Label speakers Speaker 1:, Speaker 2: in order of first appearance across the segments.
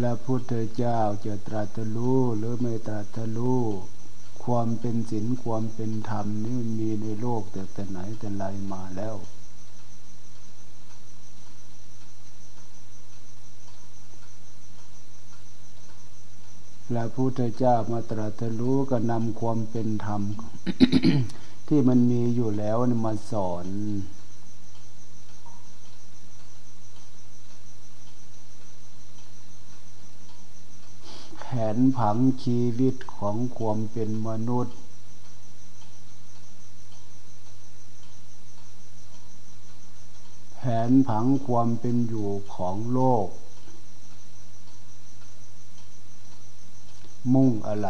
Speaker 1: และพุทธเจ้าจะตรัสรู้หรือไม่ตรัสรู้ความเป็นศีลความเป็นธรรมนี่มันมีในโลกแต่แต่ไหนแต่ไรมาแล้ว และพุทธเจ้ามาตรัสรู้ก็นำความเป็นธรรม ที่มันมีอยู่แล้วมาสอน นผังชีวิตของความเป็นมนุษย์ แผนผังความเป็นอยู่ของโลก มุ่งอะไร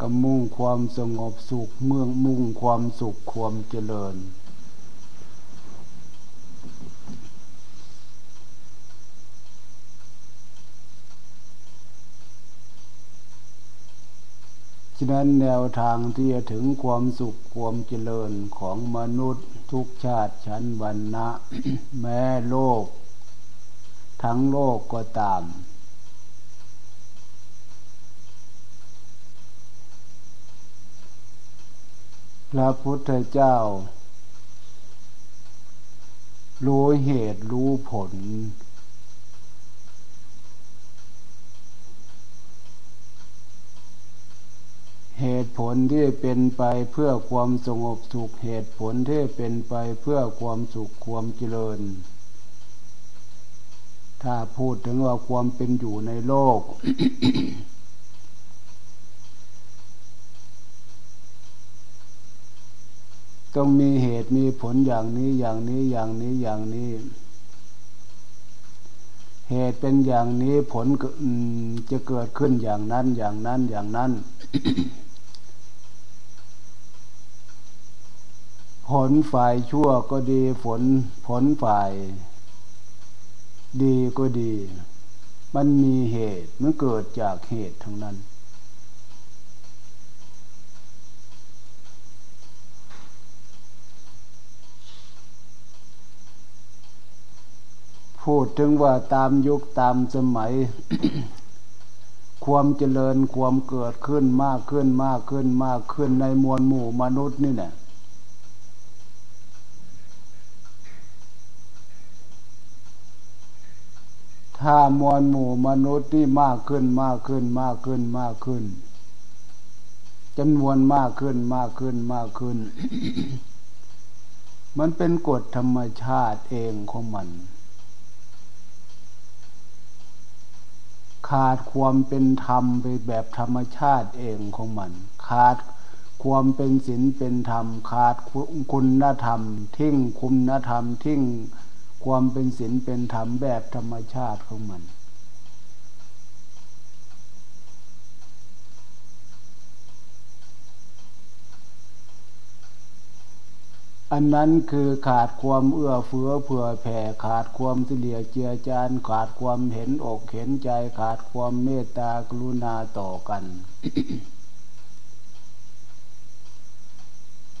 Speaker 1: ก็มุ่งความสงบสุขเมืองมุ่งความสุขความเจริญ ฉะนั้นแนวทางที่จะถึงความสุขความเจริญของมนุษย์ทุกชาติชั้นวันนะแม้โลก ทั้งโลกก็ตาม พระพุทธเจ้า รู้เหตุรู้ผล เหตุผลที่เป็นไปเพื่อความสงบสุขเหตุผลที่เป็นไปเพื่อความสุขความเจริญ ถ้าพูดถึงว่าความเป็นอยู่ในโลก ต้องมีเหตุมีผลอย่างนี้อย่างนี้อย่างนี้อย่างนี้ เหตุเป็นอย่างนี้ผลจะเกิดขึ้นอย่างนั้นอย่างนั้นอย่างนั้น ผลฝ่ายชั่วก็ดีผลผลฝ่าย ดีก็ดี มันมีเหตุมันเกิดจากเหตุทั้งนั้น พูดถึงว่าตามยุคตามสมัย ความเจริญความเกิดขึ้นมากขึ้นมากขึ้นมากขึ้นในมวลหมู่มนุษย์นี่แหละ ถ้ามวลหมู่มนุษย์ที่มากขึ้นมากขึ้นมากขึ้นมากขึ้นจำนวนมากขึ้นมากขึ้นมากขึ้น มันเป็นกฎธรรมชาติเองของมัน ขาดความเป็นธรรมไปแบบธรรมชาติเองของมัน ขาดความเป็นศีลเป็นธรรม ขาดคุณธรรม ทิ้งคุณธรรมทิ้ง ความเป็นศีลเป็นธรรมแบบธรรมชาติของมัน อันนั้นคือขาดความเอื้อเฟื้อเผื่อแผ่ขาดความเสียเจียจานขาดความเห็นอกเห็นใจขาดความเมตตากรุณาต่อกัน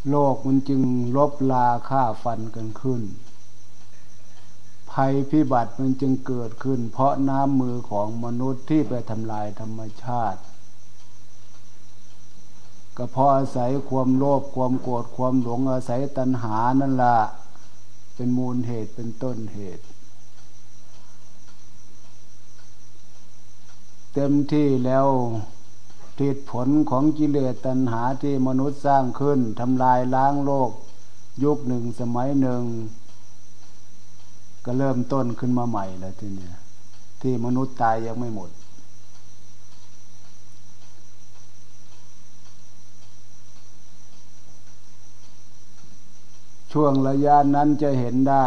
Speaker 1: โลกมันจึงลบลาฆ่าฟันกันขึ้น ภัยพิบัติมันจึงเกิดขึ้น เพราะน้ำมือของมนุษย์ที่ไปทำลายธรรมชาติ ก็เพราะอาศัยความโลภความโกรธความหลงอาศัยตัณหานั่นละเป็นมูลเหตุเป็นต้นเหตุ เต็มที่แล้วทิศผลของกิเลสตัณหาที่มนุษย์สร้างขึ้นทำลายล้างโลก ยุคหนึ่งสมัยหนึ่ง ก็เริ่มต้นขึ้นมาใหม่แล้วทีนี้ที่มนุษย์ตายยังไม่หมด ช่วงระยะนั้นจะเห็นได้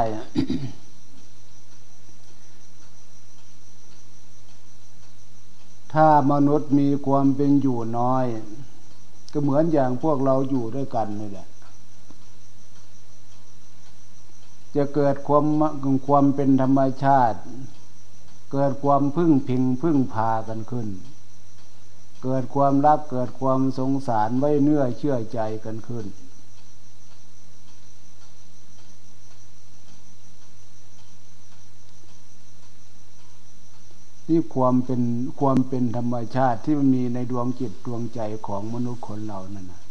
Speaker 1: ถ้ามนุษย์มีความเป็นอยู่น้อย ก็เหมือนอย่างพวกเราอยู่ด้วยกันนี่แหละ จะเกิดความความเป็นธรรมชาติ เกิดความพึ่งพิงพึ่งพากันขึ้น เกิดความรักเกิดความสงสารไว้เนื้อเชื่อใจกันขึ้น นี่ความเป็นความเป็นธรรมชาติที่มันมีในดวงจิตดวงใจของมนุษย์คนเรานั่นนะ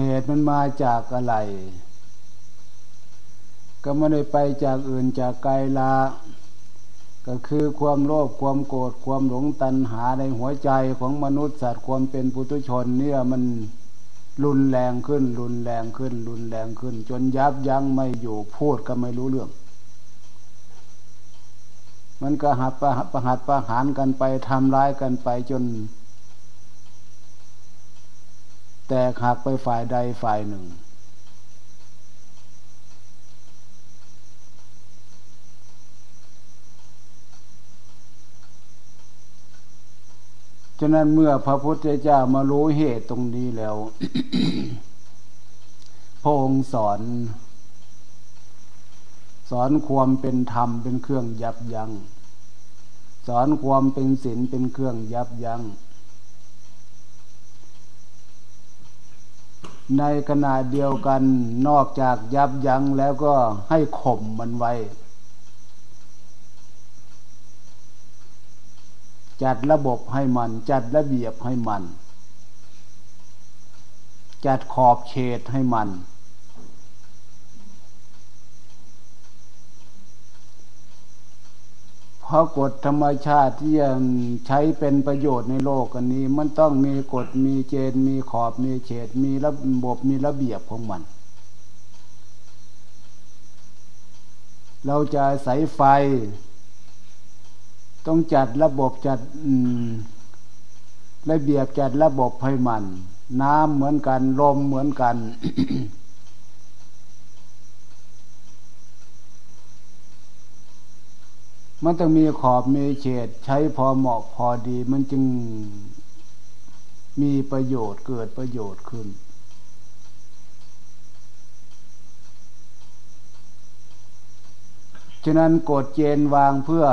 Speaker 1: เหตุมันมาจากอะไร ก็ไม่ได้ไปจากอื่นจากไกลละ ก็คือความโลภความโกรธความหลงตัณหาในหัวใจของมนุษย์สัตว์ความเป็นปุถุชนเนี่ยมันรุนแรงขึ้น รุนแรงขึ้น รุนแรงขึ้น จนยับยั้งไม่อยู่พูดก็ไม่รู้เรื่อง มันก็หัดประหัดประหัดประหารกันไปทำร้ายกันไปจน แตกหักไปฝ่ายใดฝ่ายหนึ่ง ฉะนั้นเมื่อพระพุทธเจ้ามารู้เหตุตรงนี้แล้วพระองค์สอน สอนความเป็นธรรมเป็นเครื่องยับยัง้งสอนความเป็นศีลเป็นเครื่องยับยัง้ง ในขณะเดียวกันนอกจากยับยั้งแล้วก็ให้ข่มมันไว้ จัดระบบให้มัน จัดระเบียบให้มัน จัดขอบเขตให้มัน เพราะกฎธรรมชาติที่ยังใช้เป็นประโยชน์ในโลกอันนี้ มันต้องมีกฎมีเจนมีขอบมีเฉดมีระบบมีระเบียบของมัน เราจะใส่ไฟ ต้องจัดระบบจัดระเบียบจัดระบบให้มัน น้ำเหมือนกันลมเหมือนกัน มันต้องมีขอบมีเฉดใช้พอเหมาะพอดี มันจึงมีประโยชน์เกิดประโยชน์ขึ้น ฉะนั้นกฎเจนวางเพื่อ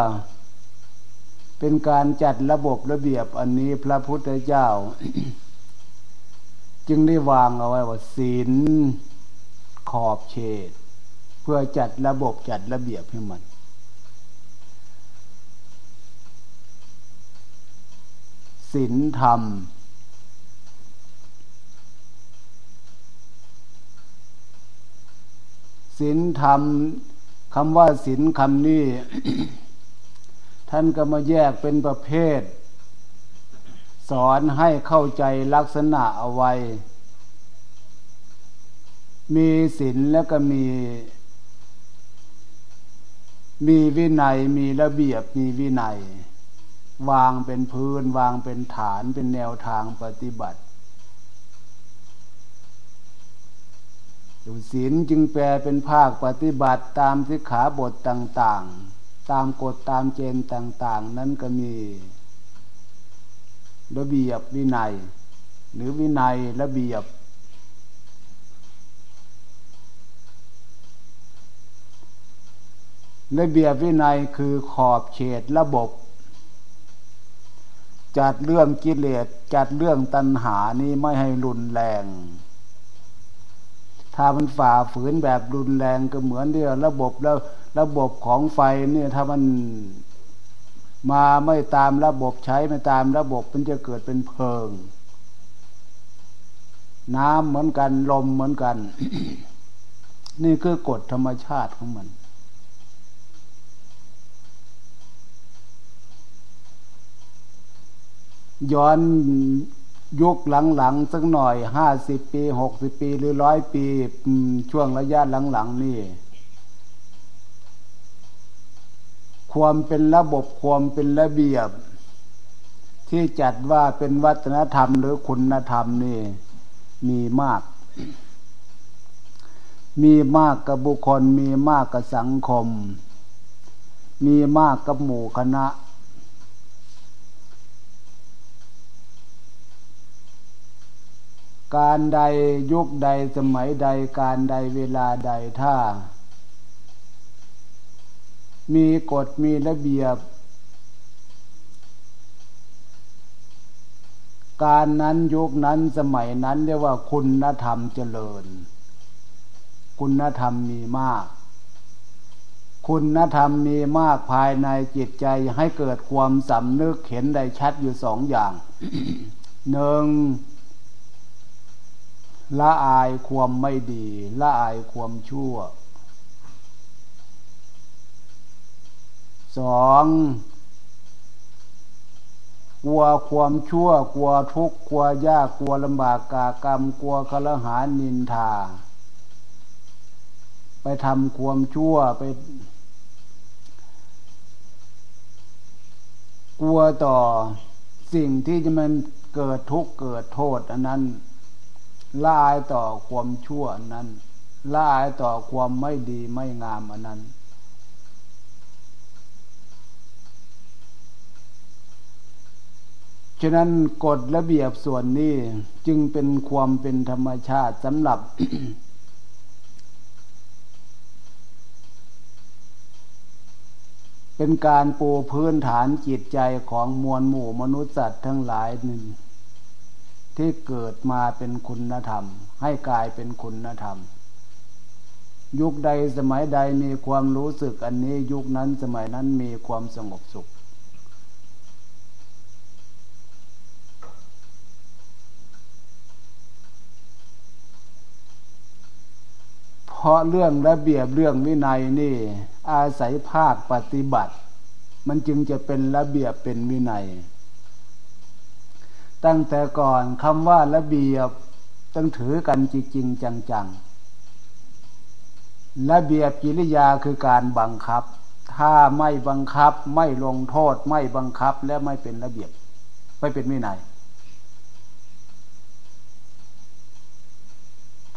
Speaker 1: เป็นการจัดระบบระเบียบอันนี้พระพุทธเจ้า จึงได้วางเอาไว้ว่าศีลขอบเขตเพื่อจัดระบบจัดระเบียบให้มัน ศีลธรรม ศีลธรรมคำว่าศีลคำนี้ ท่านก็มาแยกเป็นประเภท สอนให้เข้าใจลักษณะเอาไว้ มีศีลแล้วก็มี มีวินัยมีระเบียบมีวินัย วางเป็นพื้น วางเป็นฐานเป็นแนวทางปฏิบัติศีลจึงแปลเป็นภาคปฏิบัติตามสิกขาบทต่างๆ ตามกฎตามเจนต่างๆ นั้นก็มี ระเบียบวินัย หรือวินัยระเบียบ ระเบียบวินัยคือขอบเขตระบบ จัดเรื่องกิเลสจัดเรื่องตัณหานี้ไม่ให้รุนแรง ถ้ามันฝ่าฝืนแบบรุนแรงก็เหมือนเดียวระบบแล้วระบบของไฟเนี่ยถ้ามันมาไม่ตามระบบใช้ไม่ตามระบบมันจะเกิดเป็นเพลิง น้ำเหมือนกันลมเหมือนกัน นี่คือกฎธรรมชาติของมัน ย้อนยุคหลังๆสักหน่อยห้าสิบปีหกสิบปีหรือร้อยปีช่วงระยะหลังๆนี่ ความเป็นระบบความเป็นระเบียบ ที่จัดว่าเป็นวัฒนธรรมหรือคุณธรรมนี่มีมาก มีมากกับบุคคลมีมากกับสังคม มีมากกับหมู่คณะ การใดยุคใดสมัยใดการใดเวลาใดถ้า มีกฎมีระเบียบ การนั้นยุคนั้นสมัยนั้นเรียกว่าคุณธรรมเจริญ คุณธรรมมีมาก คุณธรรมมีมากภายในจิตใจให้เกิดความสำนึกเห็นได้ชัดอยู่สองอย่างหนึ่ง ละอายความไม่ดีละอายความชั่วสองกลัวความชั่ว กลัวทุกข์กลัวยากกลัวลำบากกากรรม กลัวคลหานินทา ไปทำความชั่วไป กลัวต่อสิ่งที่จะมันเกิดทุกข์เกิดโทษ อันนั้น ละอายต่อความชั่วนั้นละอายต่อความไม่ดีไม่งามอันนั้น ฉะนั้นกฎระเบียบส่วนนี้จึงเป็นความเป็นธรรมชาติสำหรับเป็นการปูพื้นฐานจิตใจของมวลหมู่มนุษย์สัตว์ทั้งหลายหนึ่ง ที่เกิดมาเป็นคุณธรรม ให้กลายเป็นคุณธรรม ยุคใดสมัยใดมีความรู้สึกอันนี้ยุคนั้นสมัยนั้นมีความสงบสุข เพราะเรื่องระเบียบเรื่องวินัยนี่ อาศัยภาคปฏิบัติ มันจึงจะเป็นระเบียบเป็นวินัย ตั้งแต่ก่อนคำว่าระเบียบต้องถือกันจริงๆจังๆระเบียบกิริยาคือการบังคับ ถ้าไม่บังคับไม่ลงโทษ ไม่บังคับและไม่เป็นระเบียบ ไม่เป็นวินัย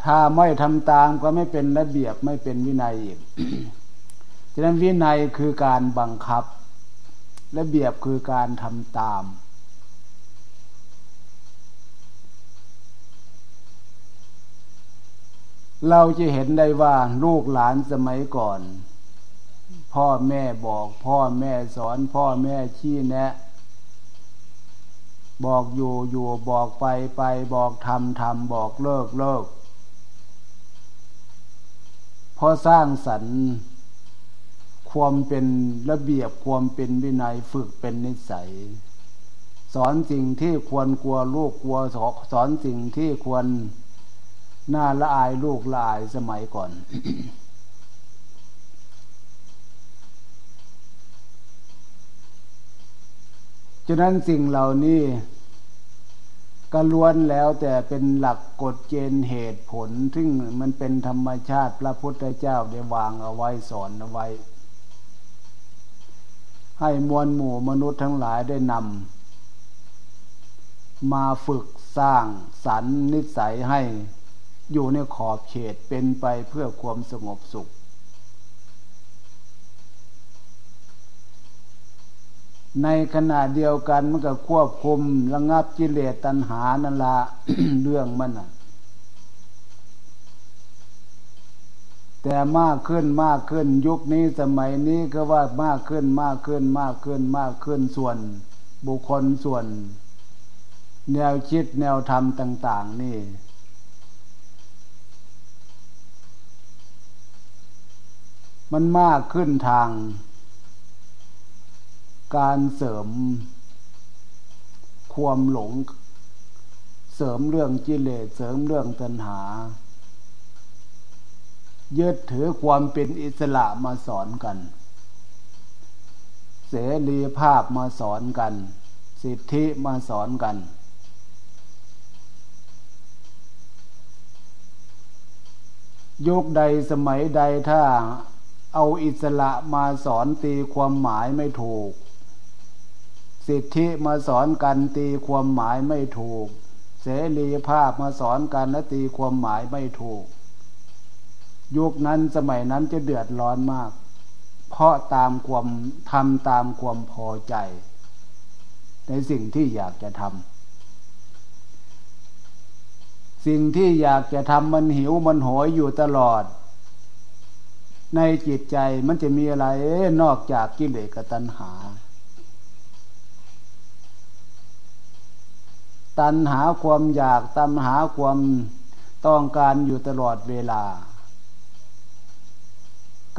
Speaker 1: ถ้าไม่ทำตามก็ไม่เป็นระเบียบไม่เป็นวินัยอีกฉะนั้นวินัยคือการบังคับ ระเบียบคือการทำตาม เราจะเห็นได้ว่าลูกหลานสมัยก่อน พ่อแม่บอก พ่อแม่สอนพ่อแม่ชี้แนะ บอกอยู่อยู่บอกไปไปบอกทำทำบอกเลิกเลิกพอสร้างสรรค์ความเป็นระเบียบความเป็นวินัยฝึกเป็นนิสัย สอนสิ่งที่ควรกลัวลูกกลัวสอนสิ่งที่ควร น้าละอายลูกละอายสมัยก่อน ฉะนั้นสิ่งเหล่านี้ก็ล้วนแล้วแต่เป็นหลักกฎเกณฑ์เหตุผล ซึ่งมันเป็นธรรมชาติพระพุทธเจ้าได้วางเอาไว้สอนเอาไว้ ให้มวลหมู่มนุษย์ทั้งหลายได้นำมาฝึกสร้างสรรนิสัยให้ อยู่ในขอบเขตเป็นไปเพื่อความสงบสุข ในขณะเดียวกันมันก็ควบคุมระงับกิเลสตัณหานั่นละเรื่องมันอะแต่มากขึ้นมากขึ้นยุคนี้สมัยนี้ก็ว่ามากขึ้นมากขึ้นมากขึ้นมากขึ้นส่วน บุคคลส่วน แนวคิดแนวธรรมต่าง ๆ นี่ มันมากขึ้นทาง การเสริมความหลง เสริมเรื่องกิเลสเสริมเรื่องตัณหายึดถือความเป็นอิสระมาสอนกัน เสรีภาพมาสอนกัน สิทธิมาสอนกัน ยุคใดสมัยใดถ้า เอาอิสระมาสอนตีความหมายไม่ถูก สิทธิมาสอนกันตีความหมายไม่ถูก เสรีภาพมาสอนกันและตีความหมายไม่ถูก ยุคนั้นสมัยนั้นจะเดือดร้อนมาก เพราะตามความทำตามความพอใจ ในสิ่งที่อยากจะทำสิ่งที่อยากจะทำมันหิวมันโหยอยู่ตลอด ในจิตใจมันจะมีอะไรนอกจากกิเลสกับตัณหา ตัณหาความอยากตัณหาความต้องการอยู่ตลอดเวลา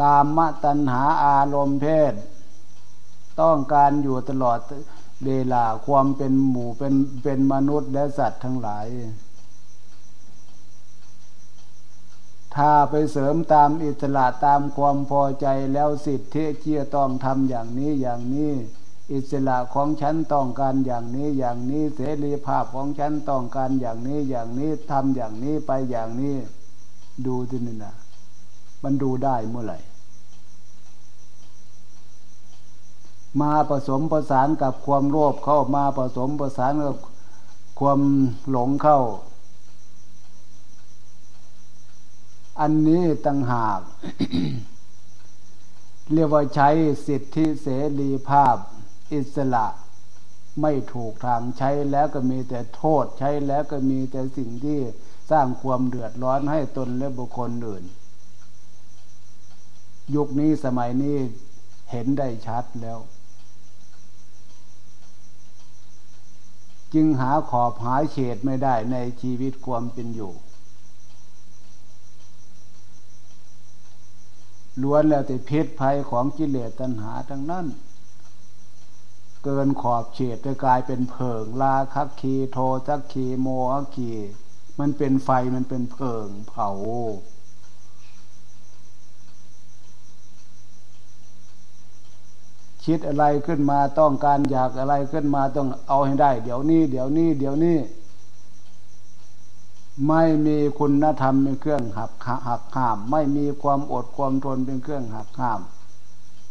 Speaker 1: กามตัณหาอารมณ์เพศ ต้องการอยู่ตลอดเวลาความเป็นหมู่เป็นเป็นมนุษย์และสัตว์ทั้งหลาย ถ้าไปเสริมตามอิสระตามความพอใจแล้วสิทธิเชี่ยต้องทำอย่างนี้อย่างนี้ อิสระของฉันต้องการอย่างนี้อย่างนี้เสรีภาพของฉันต้องการอย่างนี้อย่างนี้ทำอย่างนี้ไปอย่างนี้ ดูที่นี่นะมันดูได้เมื่อไหร่ มาผสมประสานกับความโลภเข้ามาผสมประสานกับความหลงเข้า อันนี้ตั้งหาก เรียกว่าใช้สิทธิเสรีภาพอิสระไม่ถูกทางใช้แล้วก็มีแต่โทษใช้แล้วก็มีแต่สิ่งที่สร้างความเดือดร้อนให้ตนและบุคคลอื่น ยุคนี้สมัยนี้เห็นได้ชัดแล้ว จึงหาขอบหาเฉดไม่ได้ในชีวิตความเป็นอยู่ ล้วนแล้วแต่เพศภัยของกิเลสตัณหาทั้งนั้น เกินขอบเฉดจะกลายเป็นเพิงลาคักคีโทจักคีโมอักคีมันเป็นไฟมันเป็นเพิงเผาคิดอะไรขึ้นมาต้องการอยากอะไรขึ้นมาต้องเอาให้ได้ เดี๋ยวนี้ เดี๋ยวนี้ เดี๋ยวนี้ ไม่มีคุณธรรมเป็นเครื่องหักหักห้าม ไม่มีความอดความทนเป็นเครื่องหักห้าม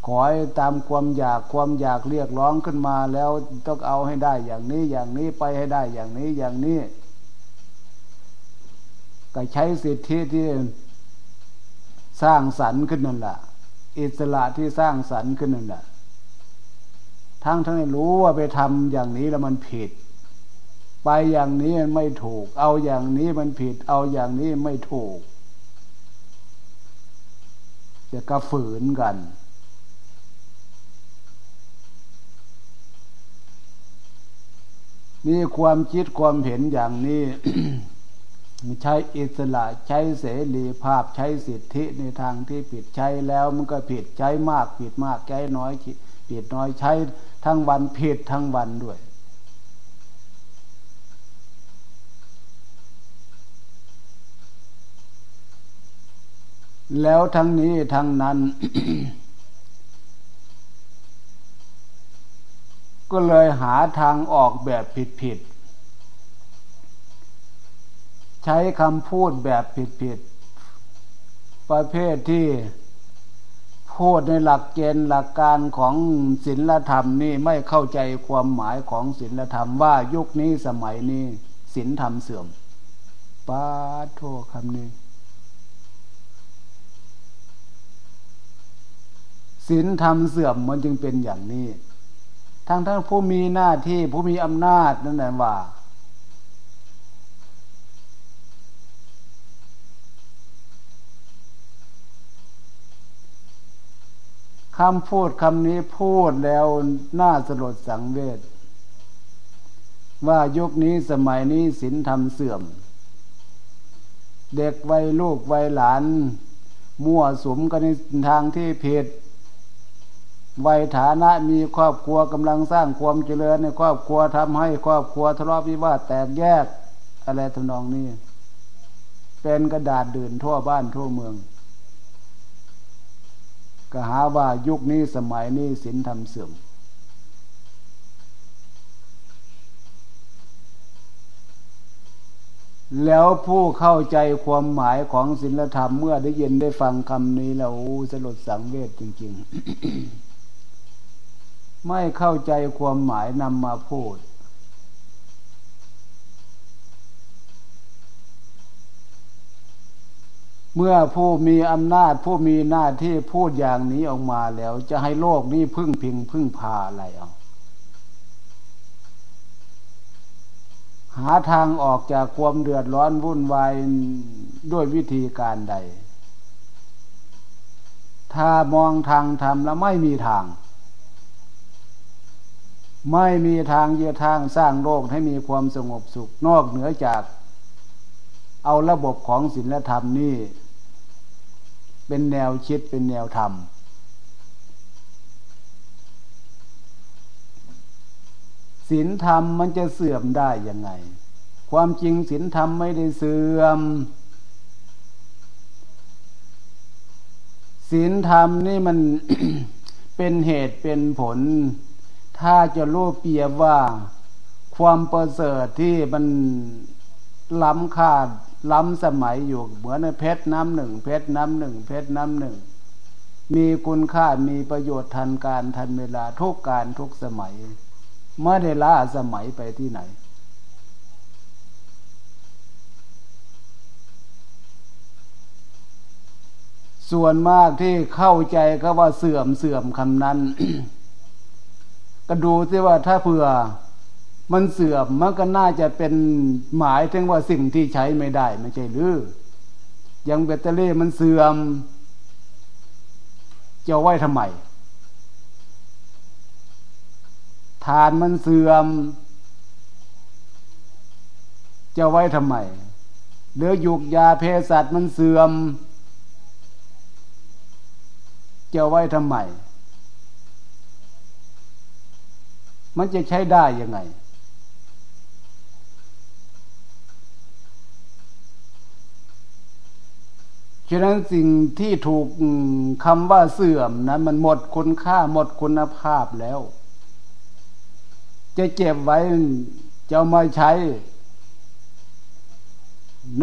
Speaker 1: ขอให้ตามความอยากความอยากเรียกร้องขึ้นมาแล้วต้องเอาให้ได้อย่างนี้อย่างนี้ไปให้ได้อย่างนี้อย่างนี้ก็ใช้สิทธิที่สร้างสรรค์ขึ้นนั่นแหละอิสระที่สร้างสรรค์ขึ้นนั่นแหละทั้งทั้งรู้ว่าไปทำอย่างนี้แล้วมันผิด ไปอย่างนี้มันไม่ถูก เอาอย่างนี้มันผิด เอาอย่างนี้ไม่ถูกจะกระฝืนกัน นี่ความคิดความเห็นอย่างนี้ใช้อิสระใช้เสรีภาพใช้สิทธิในทางที่ผิดใช้แล้วมันก็ผิดใช้มากผิดมากใช้น้อยผิดน้อยใช้ทั้งวันผิดทั้งวันด้วย แล้วทั้งนี้ทั้งนั้น ก็เลยหาทางออกแบบผิดๆ ใช้คำพูดแบบผิดๆ ประเภทที่พูดในหลักเกณฑ์หลักการของศีลธรรมนี่ไม่เข้าใจความหมายของศีลธรรมว่ายุคนี้สมัยนี้ศีลธรรมเสื่อมป้าโทษคำนี้ ศีลธรรมเสื่อมมันจึงเป็นอย่างนี้ทั้งทั้งผู้มีหน้าที่ผู้มีอำนาจนั่นแหละว่า คำพูดคำนี้พูดแล้วน่าสลดสังเวชว่ายุคนี้สมัยนี้ศีลธรรมเสื่อม เด็กวัยลูกวัยหลาน มั่วสุมกันในทางที่ผิด วัยฐานะมีครอบครัวกำลังสร้างความเจริญในครอบครัวทำให้ครอบครัวทะเลาะวิวาทแตกแยกอะไรทำนองนี้ เป็นกระดาษดื่นทั่วบ้านทั่วเมือง ก็หาว่ายุคนี้สมัยนี้ศีลธรรมเสื่อมแล้วผู้เข้าใจความหมายของศีลธรรมเมื่อได้ยินได้ฟังคำนี้แล้วสลดสังเวชจริง ๆ ไม่เข้าใจความหมายนำมาพูด เมื่อผู้มีอำนาจผู้มีหน้าที่พูดอย่างนี้ออกมาแล้ว จะให้โลกนี้พึ่งพิงพึ่งพาอะไรเอาหาทางออกจากความเดือดร้อนวุ่นวายด้วยวิธีการใด ถ้ามองทางทำแล้วไม่มีทาง ไม่มีทางเยือทางสร้างโลกให้มีความสงบสุข นอกเหนือจาก เอาระบบของศีลธรรมนี่ เป็นแนวคิดเป็นแนวธรรม ศีลธรรมมันจะเสื่อมได้ยังไง ความจริงศีลธรรมไม่ได้เสื่อมศีลธรรมนี่มันเป็นเหตุเป็นผล ถ้าจะรู้เปรียบว่าความประเสริฐที่มันล้ำค่าล้ำสมัยอยู่เหมือนเพชรน้ำหนึ่งเพชรน้ำหนึ่งเพชรน้ำหนึ่ง มีคุณค่ามีประโยชน์ทันการทันเวลาทุกการทุกสมัยเมื่อได้ล้าสมัยไปที่ไหน ส่วนมากที่เข้าใจก็ว่าเสื่อมเสื่อมคำนั้น ก็ดูที่ว่าถ้าเผื่อมันเสื่อมมันก็น่าจะเป็นหมายถึงว่าสิ่งที่ใช้ไม่ได้ไม่ใช่หรืออย่างแบตเตอรี่มันเสื่อมจะไว้ทำไมทานมันเสื่อม จะไว้ทำไมหรือยุกยาเพสัตมันเสื่อม จะไว้ทำไม มันจะใช้ได้ยังไง ฉะนั้นสิ่งที่ถูกคำว่าเสื่อมนั้นมันหมดคุณค่าหมดคุณภาพแล้ว จะเก็บไว้จะมาใช้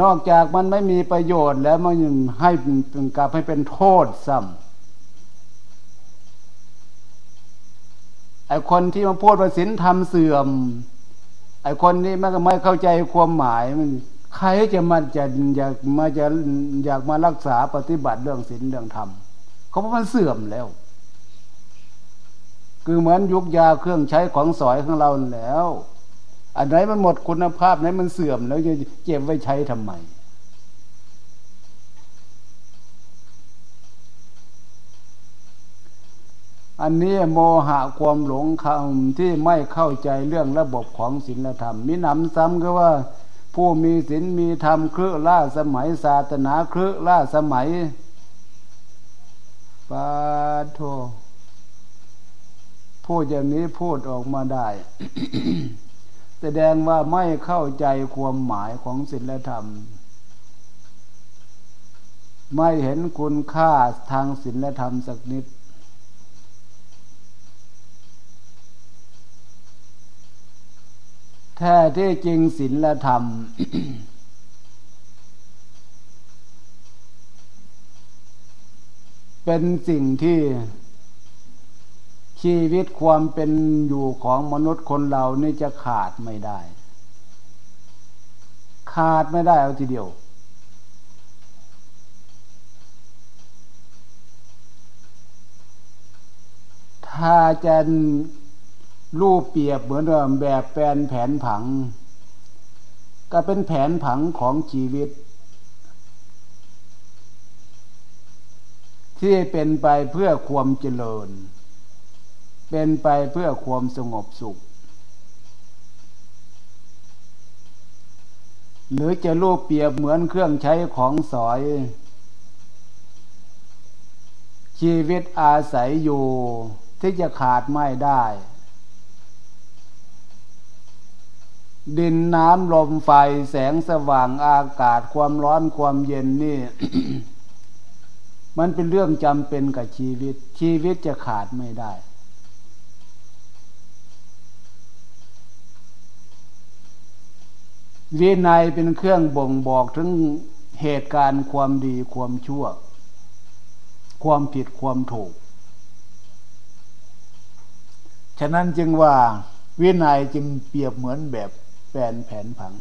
Speaker 1: นอกจากมันไม่มีประโยชน์แล้วมันยังให้เป็นกลับให้เป็นโทษซ้ำ ไอคนที่มาพูดว่าศีลธรรมเสื่อม ไอคนนี้มันก็ไม่เข้าใจความหมายมันใครจะมาจะอยากมาจะอยากมารักษาปฏิบัติเรื่องศีลเรื่องธรรมเขาบอกมันเสื่อมแล้ว คือเหมือนยุกยาเครื่องใช้ของสอยของเราแล้ว อันไหนมันหมดคุณภาพไหนมันเสื่อมแล้วจะเก็บไว้ใช้ทำไม อันนี้โมหะความหลงคำที่ไม่เข้าใจเรื่องระบบของศีลธรรมมีหนำซ้ำก็ว่า ผู้มีศีลมีธรรมครือล่าสมัยศาสนาครือล่าสมัยปาโทพูดอย่างนี้พูดออกมาได้ แสดงว่าไม่เข้าใจความหมายของศีลธรรม ไม่เห็นคุณค่าทางศีลธรรมสักนิด แท้ที่จริงศีลธรรม เป็นสิ่งที่ชีวิตความเป็นอยู่ของมนุษย์คนเรานี่จะขาดไม่ได้ ขาดไม่ได้เอาทีเดียว ถ้าจะ รูปเปรียบเหมือนแบบแปลนแผนผัง ก็เป็นแผนผังของชีวิต ที่เป็นไปเพื่อความเจริญ เป็นไปเพื่อความสงบสุข หรือจะรูปเปรียบเหมือนเครื่องใช้ของสอย ชีวิตอาศัยอยู่ที่จะขาดไม่ได้ ดินน้ำลมไฟแสงสว่างอากาศความร้อนความเย็นนี่ มันเป็นเรื่องจำเป็นกับชีวิต ชีวิตจะขาดไม่ได้ วินัยเป็นเครื่องบ่งบอกถึงเหตุการณ์ความดีความชั่ว ความผิดความถูก ฉะนั้นจึงว่าวินัยจึงเปรียบเหมือนแบบ แผนแผนผัง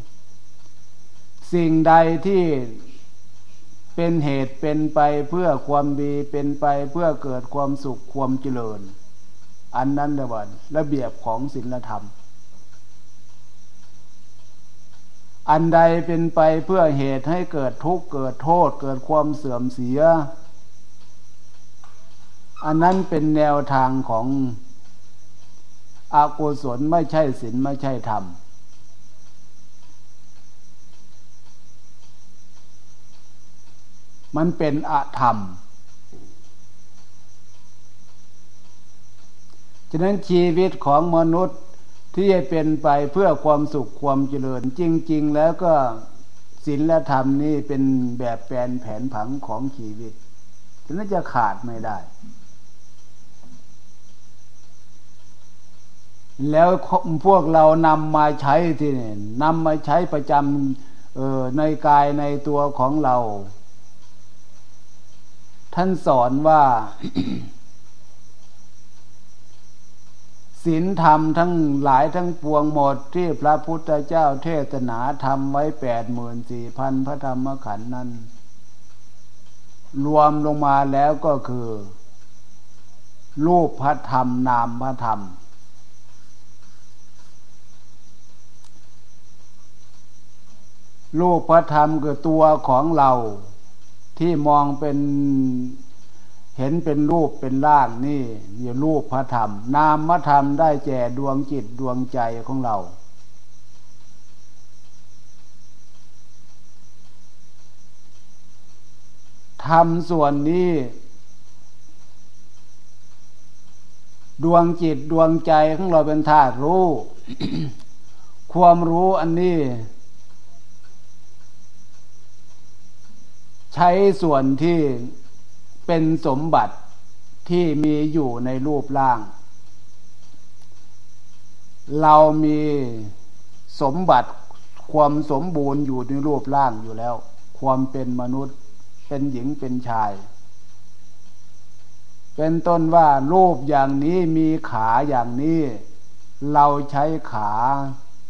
Speaker 1: สิ่งใดที่เป็นเหตุเป็นไปเพื่อความดีเป็นไปเพื่อเกิดความสุขความเจริญ อันนั้นเรียว่าระเบียบของศีลธรรม อันใดเป็นไปเพื่อเหตุให้เกิดทุกข์เกิดโทษเกิดความเสื่อมเสีย อันนั้นเป็นแนวทางของอากุศลไม่ใช่ศีลไม่ใช่ธรรม มันเป็นอาธรรม ฉะนั้นชีวิตของมนุษย์ที่จะเป็นไปเพื่อความสุขความเจริญ จริง ๆ แล้วก็ศีลและธรรมนี่เป็นแบบแปลนแผนผังของชีวิตฉะนั้นจะขาดไม่ได้ แล้วพวกเรานำมาใช้ที่นี่นำมาใช้ประจำในกายในตัวของเรา ท่านสอนว่าศีลธรรมทั้งหลายทั้งปวงหมดที่พระพุทธเจ้าเทศนาทำไว้แปดหมื่นสี่พันพระธรรมขันธ์นั้น รวมลงมาแล้วก็คือ รูปพระธรรมนามพระธรรม รูปพระธรรมคือตัวของเรา ที่มองเป็นเห็นเป็นรูปเป็นร่างนี่นี่รูปพระธรรม นามธรรมได้แก่ดวงจิตดวงใจของเรา ธรรมส่วนนี้ ดวงจิตดวงใจของเราเป็นธาตุรู้ ความรู้อันนี้ ใช้ส่วนที่เป็นสมบัติที่มีอยู่ในรูปร่าง เรามีสมบัติความสมบูรณ์อยู่ในรูปร่างอยู่แล้ว ความเป็นมนุษย์เป็นหญิงเป็นชาย เป็นต้นว่ารูปอย่างนี้มีขาอย่างนี้ เราใช้ขา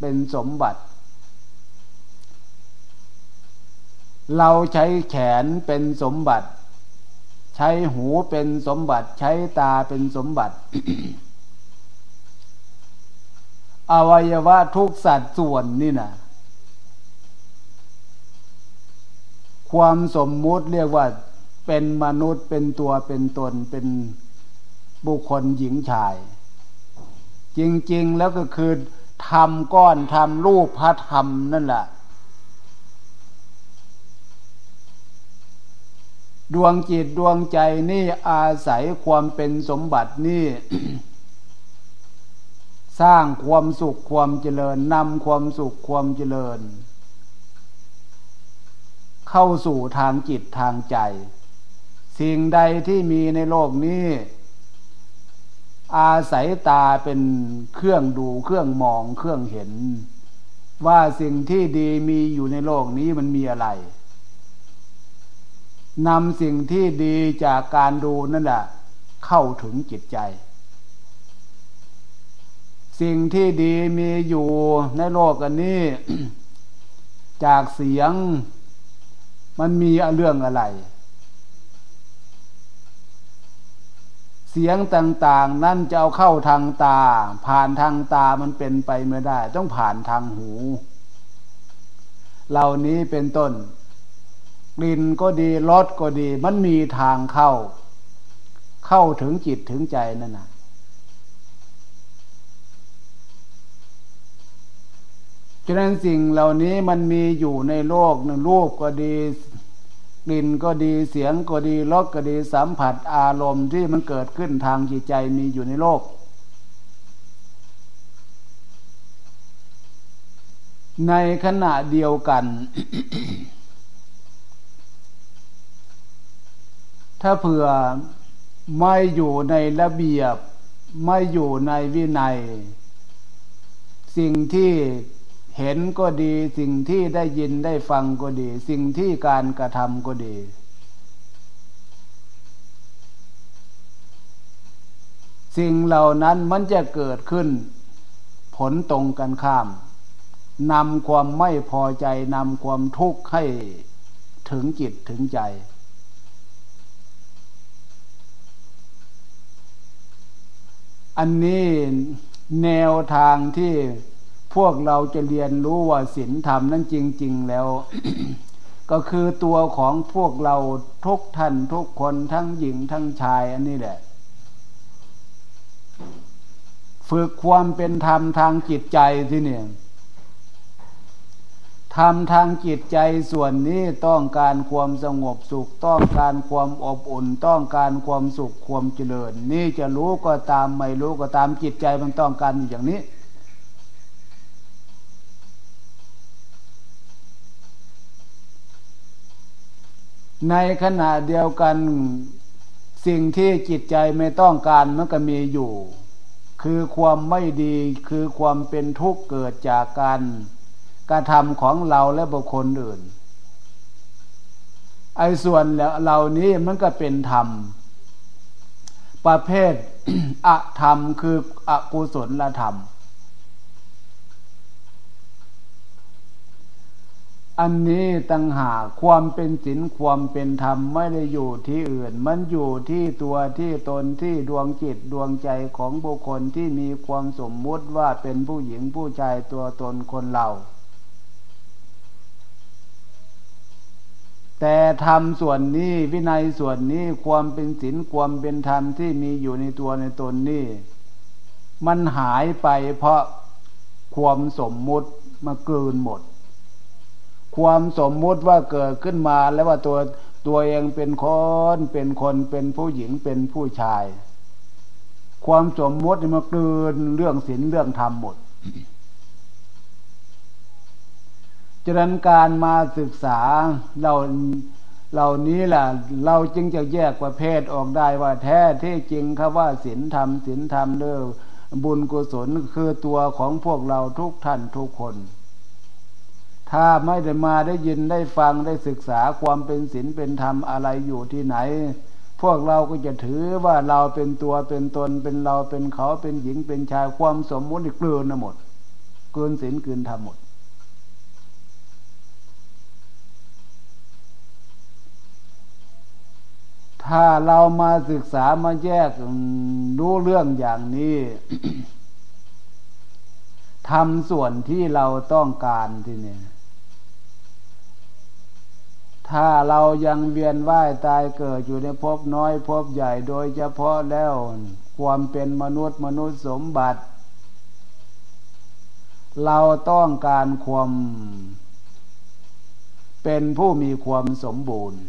Speaker 1: เป็นสมบัติ เราใช้แขนเป็นสมบัติ ใช้หูเป็นสมบัติ ใช้ตาเป็นสมบัติ อวัยวะทุกสัดส่วนนี่นะความสมมุติเรียกว่าเป็นมนุษย์เป็นตัวเป็นตนเป็นบุคคลหญิงชาย จริง ๆ แล้วก็คือทำก้อนทำรูปพระธรรมนั่นแหละ ดวงจิตดวงใจนี่อาศัยความเป็นสมบัตินี่ สร้างความสุขความเจริญนำความสุขความเจริญ เข้าสู่ทางจิตทางใจ สิ่งใดที่มีในโลกนี้ อาศัยตาเป็นเครื่องดูเครื่องมองเครื่องเห็น ว่าสิ่งที่ดีมีอยู่ในโลกนี้มันมีอะไร นำสิ่งที่ดีจากการดูนั่นแหละเข้าถึงจิตใจ สิ่งที่ดีมีอยู่ในโลกอันนี้ จากเสียงมันมีเรื่องอะไร เสียงต่าง ๆ นั่นจะเอาเข้าทางตา ผ่านทางตามันเป็นไปไม่ได้ ต้องผ่านทางหู เหล่านี้เป็นต้น กลิ่นก็ดีรสก็ดี มันมีทางเข้า เข้าถึงจิตถึงใจนั่นนะฉะนั้นสิ่งเหล่านี้มันมีอยู่ในโลกนรูปก็ดีกลิ่นก็ดีเสียงก็ดีรสก็ดีสัมผัสอารมณ์ที่มันเกิดขึ้นทางจิตใจมีอยู่ในโลก ในขณะเดียวกัน ถ้าเผื่อไม่อยู่ในระเบียบ ไม่อยู่ในวินัย สิ่งที่เห็นก็ดี สิ่งที่ได้ยินได้ฟังก็ดี สิ่งที่การกระทำก็ดีสิ่งเหล่านั้นมันจะเกิดขึ้น ผลตรงกันข้ามนำความไม่พอใจนำความทุกข์ให้ถึงจิตถึงใจ อันนี้แนวทางที่พวกเราจะเรียนรู้ว่าศีลธรรมนั้นจริง ๆ แล้ว ก็คือตัวของพวกเราทุกท่านทุกคนทั้งหญิงทั้งชายอันนี้แหละ ฝึกความเป็นธรรมทางจิตใจที่เนี่ย ทำทางจิตใจส่วนนี้ต้องการความสงบสุข ต้องการความอบอุ่น ต้องการความสุขความเจริญ นี่จะรู้ก็ตามไม่รู้ก็ตามจิตใจมันต้องการอย่างนี้ในขณะเดียวกันสิ่งที่จิตใจไม่ต้องการมันก็มีอยู่ คือความไม่ดีคือความเป็นทุกข์เกิดจากการ กระทำของเราและบุคคลอื่น ไอ้ส่วนเหล่านี้มันก็เป็นธรรม ประเภทอะธรรมคืออกุศลธรรม อันนี้ตั้งหากความเป็นศีลความเป็นธรรมไม่ได้อยู่ที่อื่น มันอยู่ที่ตัวที่ตนที่ดวงจิตดวงใจของบุคคลที่มีความสมมุติว่าเป็นผู้หญิงผู้ชายตัวตนคนเรา แต่ธรรมส่วนนี้วินัยส่วนนี้ความเป็นศีลความเป็นธรรมที่มีอยู่ในตัวในตนนี่ มันหายไปเพราะความสมมุติมากลืนหมด ความสมมุติว่าเกิดขึ้นมาแล้วว่าตัวตัวเองเป็นคนเป็นคนเป็นผู้หญิงเป็นผู้ชาย ความสมมุติมากลืนเรื่องศีลเรื่องธรรมหมด ฉะนั้นการมาศึกษาเราเหล่านี้แหละเราจึงจะแยกประเภทออกได้ว่าแท้ที่จริงครับว่าศีลธรรมศีลธรรมเด้อบุญกุศลคือตัวของพวกเราทุกท่านทุกคน ถ้าไม่ได้มาได้ยินได้ฟังได้ศึกษาความเป็นศีลเป็นธรรมอะไรอยู่ที่ไหน พวกเราก็จะถือว่าเราเป็นตัวเป็นตนเป็นเราเป็นเขาเป็นหญิงเป็นชายความสมมุติเกลืนหมดเกลืนศีลเกลืนธรรมหมด ถ้าเรามาศึกษามาแยกรู้เรื่องอย่างนี้ทำส่วนที่เราต้องการที่นี่ถ้าเรายังเวียนว่ายตายเกิดอยู่ในภพน้อยภพใหญ่โดยเฉพาะแล้ว ความเป็นมนุษย์มนุษย์สมบัติ เราต้องการความ เป็นผู้มีความสมบูรณ์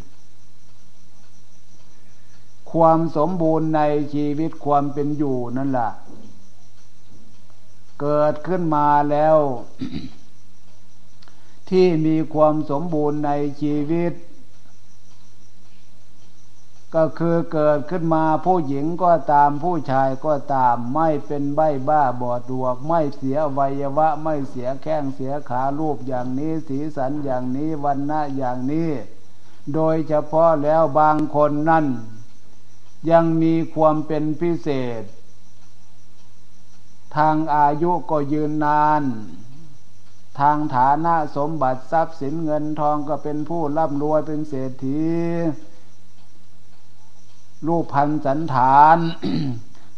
Speaker 1: ความสมบูรณ์ในชีวิตความเป็นอยู่นั่นแหละเกิดขึ้นมาแล้ว ที่มีความสมบูรณ์ในชีวิต ก็คือเกิดขึ้นมาผู้หญิงก็ตามผู้ชายก็ตามไม่เป็นใบ้บ้าบอดดวก ไม่เสียวัยวะ ไม่เสียแข้งเสียขารูปอย่างนี้สีสันอย่างนี้วันณะอย่างนี้ โดยเฉพาะแล้วบางคนนั่น ยังมีความเป็นพิเศษ ทางอายุก็ยืนนาน ทางฐานะสมบัติทรัพย์สินเงินทองก็เป็นผู้ร่ำรวยเป็นเศรษฐีรูปพันสันฐาน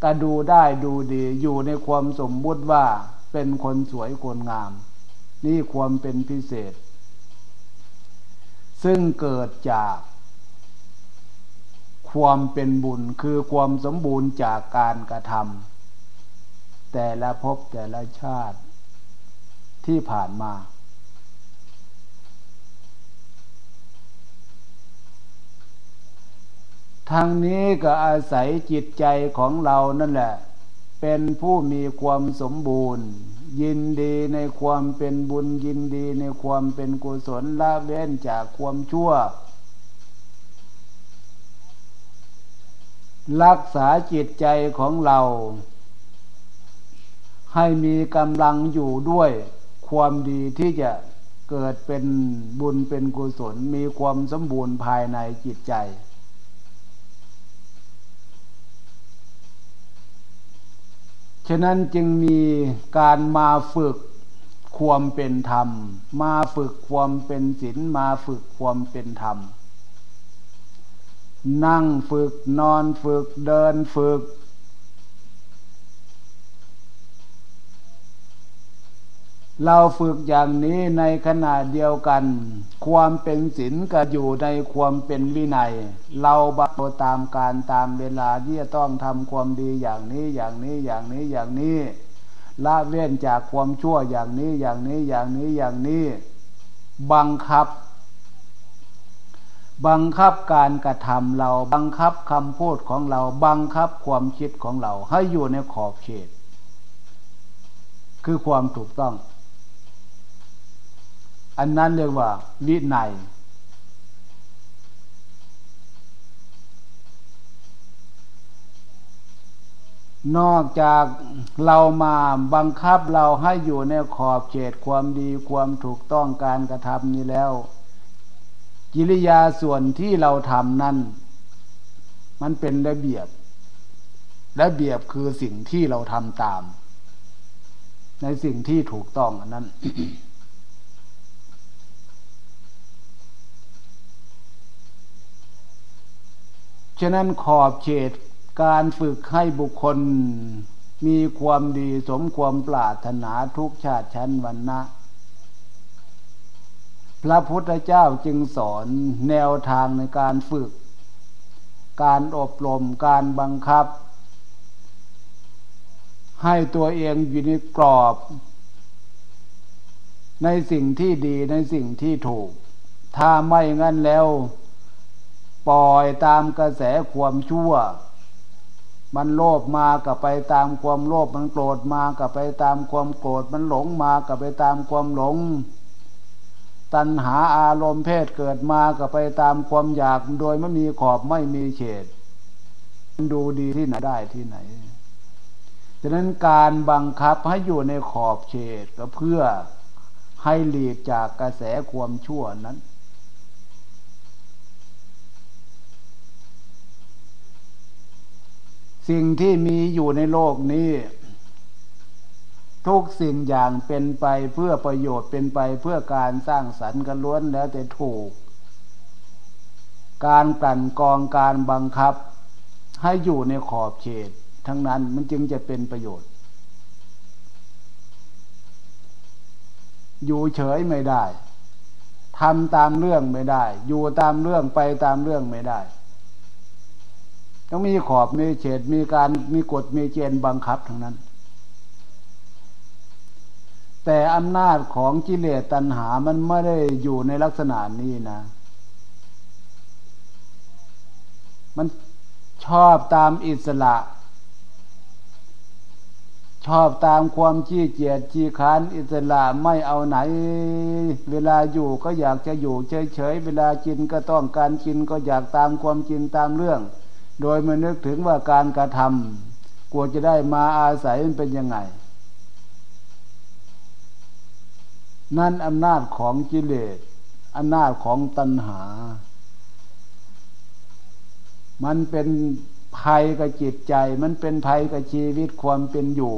Speaker 1: ก็ดูได้ดูดี อยู่ในความสมมุติว่าเป็นคนสวยคนงาม นี่ความเป็นพิเศษ ซึ่งเกิดจาก ความเป็นบุญคือความสมบูรณ์จากการกระทำแต่ละภพแต่ละชาติที่ผ่านมา ทางนี้ก็อาศัยจิตใจของเรานั่นแหละ เป็นผู้มีความสมบูรณ์ ยินดีในความเป็นบุญยินดีในความเป็นกุศลละเว้นจากความชั่ว รักษาจิตใจของเรา ให้มีกำลังอยู่ด้วยความดีที่จะเกิดเป็นบุญเป็นกุศล มีความสมบูรณ์ภายในจิตใจ ฉะนั้นจึงมีการมาฝึกความเป็นธรรม มาฝึกความเป็นศีลมาฝึกความเป็นธรรม นั่งฝึกนอนฝึกเดินฝึก เราฝึกอย่างนี้ในขณะเดียวกัน ความเป็นศีลก็อยู่ในความเป็นวินัย เราบังตามการตามเวลาที่จะต้องทำความดีอย่างนี้อย่างนี้อย่างนี้อย่างนี้ละเว้นจากความชั่วอย่างนี้อย่างนี้อย่างนี้อย่างนี้ บังคับ บังคับการกระทำเราบังคับคำพูดของเราบังคับความคิดของเรา ให้อยู่ในขอบเขต คือความถูกต้อง อันนั้นเรียกว่า วินัยนอกจากเรามาบังคับเราให้อยู่ในขอบเขตความดีความถูกต้องการกระทำนี้แล้ว กิริยาส่วนที่เราทำนั้นมันเป็นระเบียบ ระเบียบคือสิ่งที่เราทำตาม ในสิ่งที่ถูกต้องนั้นฉะนั้นขอบเขตการฝึกให้บุคคลมีความดีสมความปรารถนาทุกชาติชั้นวันนะ พระพุทธเจ้าจึงสอนแนวทางในการฝึก การอบรมการบังคับ ให้ตัวเองอยู่ในกรอบ ในสิ่งที่ดีในสิ่งที่ถูก ถ้าไม่งั้นแล้ว ปล่อยตามกระแสความชั่ว มันโลภมากับไปตามความโลภมันโกรธมากับไปตามความโกรธมันหลงมากับไปตามความหลง ตัณหาอารมณ์เพศเกิดมากับไปตามความอยากโดยไม่มีขอบไม่มีเฉดมันดูดีที่ไหนได้ที่ไหนฉะนั้นการบังคับให้อยู่ในขอบเฉดก็เพื่อให้หลีกจากกระแสความชั่วนั้น สิ่งที่มีอยู่ในโลกนี้ ทุกสิ่งอย่างเป็นไปเพื่อประโยชน์เป็นไปเพื่อการสร้างสรรค์กันล้วนแล้วแต่ถูก การกลั่นกองการบังคับ ให้อยู่ในขอบเขต ทั้งนั้นมันจึงจะเป็นประโยชน์ อยู่เฉยไม่ได้ทำตามเรื่องไม่ได้ อยู่ตามเรื่องไปตามเรื่องไม่ได้ ต้องมีขอบมีเฉดมีการมีกฎมีเกณฑ์บังคับทั้งนั้น แต่อำนาจของกิเลสตัณหามันไม่ได้อยู่ในลักษณะนี้นะ มันชอบตามอิสระ ชอบตามความขี้เกียจขี้ค้านอิสระไม่เอาไหน เวลาอยู่ก็อยากจะอยู่เฉยๆ เวลากินก็ต้องการกินก็อยากตามความจริงตามเรื่อง โดยมานึกถึงว่าการกระทำกลัวจะได้มาอาศัยมันเป็นยังไง นั่นอำนาจของกิเลสอำนาจของตัณหา มันเป็นภัยกับจิตใจ มันเป็นภัยกับชีวิตความเป็นอยู่